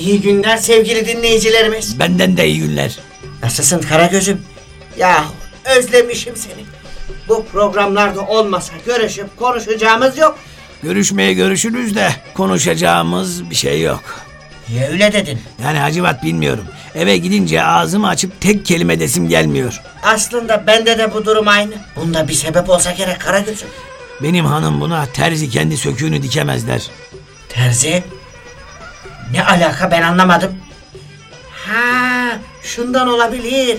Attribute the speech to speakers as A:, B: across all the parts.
A: İyi günler sevgili dinleyicilerimiz.
B: Benden de iyi günler.
A: Nasılsın Karagöz'üm? Ya özlemişim seni. Bu programlarda olmasa görüşüp konuşacağımız yok.
B: Görüşmeye görüşürüz de konuşacağımız bir şey yok.
A: Niye öyle dedin?
B: Yani Hacivat bilmiyorum. Eve gidince ağzımı açıp tek kelime desim gelmiyor.
A: Aslında bende de bu durum aynı. Bunda bir sebep olsa gerek Karagöz'üm.
B: Benim hanım buna terzi kendi söküğünü dikemezler.
A: Terzi? Ne alaka ben anlamadım. Ha, şundan olabilir.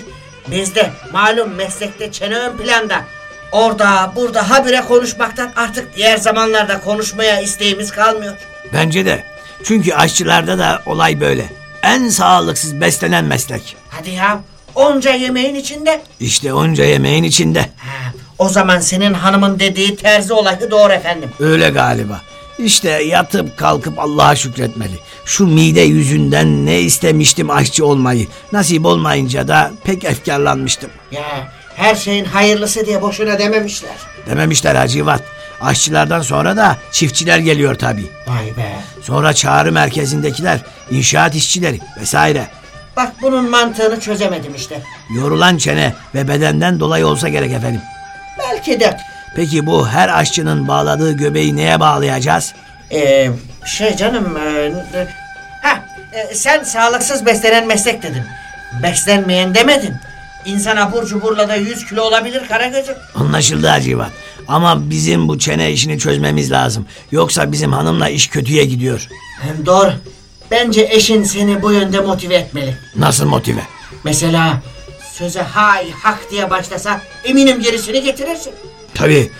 A: Bizde malum meslekte çene ön planda. Orada burada habire konuşmaktan artık diğer zamanlarda konuşmaya isteğimiz kalmıyor.
B: Bence de. Çünkü aşçılarda da olay böyle. En sağlıksız beslenen meslek.
A: Hadi ya onca yemeğin içinde.
B: İşte onca yemeğin içinde.
A: Ha, o zaman senin hanımın dediği terzi olayı doğru efendim.
B: Öyle galiba. İşte yatıp kalkıp Allah'a şükretmeli. Şu mide yüzünden ne istemiştim aşçı olmayı. Nasip olmayınca da pek efkarlanmıştım.
A: Ya her şeyin hayırlısı diye boşuna dememişler.
B: Dememişler Hacivat. Aşçılardan sonra da çiftçiler geliyor tabii.
A: Vay be.
B: Sonra çağrı merkezindekiler, inşaat işçileri vesaire.
A: Bak bunun mantığını çözemedim işte.
B: Yorulan çene ve bedenden dolayı olsa gerek efendim.
A: Belki de
B: Peki bu her aşçının bağladığı göbeği neye bağlayacağız?
A: Ee, şey canım... E, ha, e, sen sağlıksız beslenen meslek dedin. Beslenmeyen demedin. İnsan abur cuburla da 100 kilo olabilir Karagöz'üm.
B: Anlaşıldı Hacivat. Ama bizim bu çene işini çözmemiz lazım. Yoksa bizim hanımla iş kötüye gidiyor.
A: Hem doğru. Bence eşin seni bu yönde motive etmeli.
B: Nasıl motive?
A: Mesela söze hay hak diye başlasa eminim gerisini getirirsin.
B: Tabii.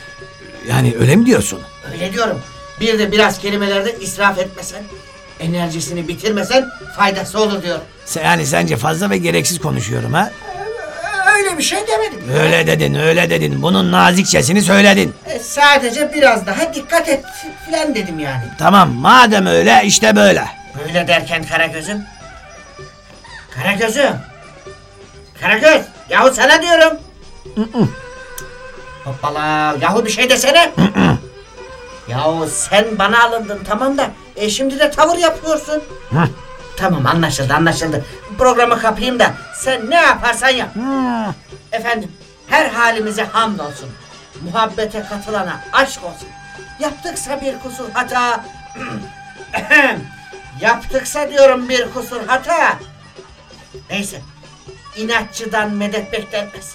B: Yani öyle mi diyorsun?
A: Öyle diyorum. Bir de biraz kelimelerde israf etmesen, enerjisini bitirmesen faydası olur diyorum.
B: Sen, yani sence fazla ve gereksiz konuşuyorum ha?
A: Öyle bir şey demedim.
B: Öyle dedin, öyle dedin. Bunun nazikçesini söyledin.
A: E, sadece biraz daha dikkat et filan dedim yani.
B: Tamam, madem öyle işte böyle.
A: Böyle derken Karagöz'üm. Karagöz'üm. Karagöz. Yahu sana diyorum. Hoppala. Yahu bir şey desene. Yahu sen bana alındın tamam da. E şimdi de tavır yapıyorsun. Tamam anlaşıldı anlaşıldı. Programı kapayım da sen ne yaparsan yap. Efendim her halimize hamdolsun. Muhabbete katılana aşk olsun. Yaptıksa bir kusur hata. Yaptıksa diyorum bir kusur hata. Neyse. İnatçıdan medet beklenmez.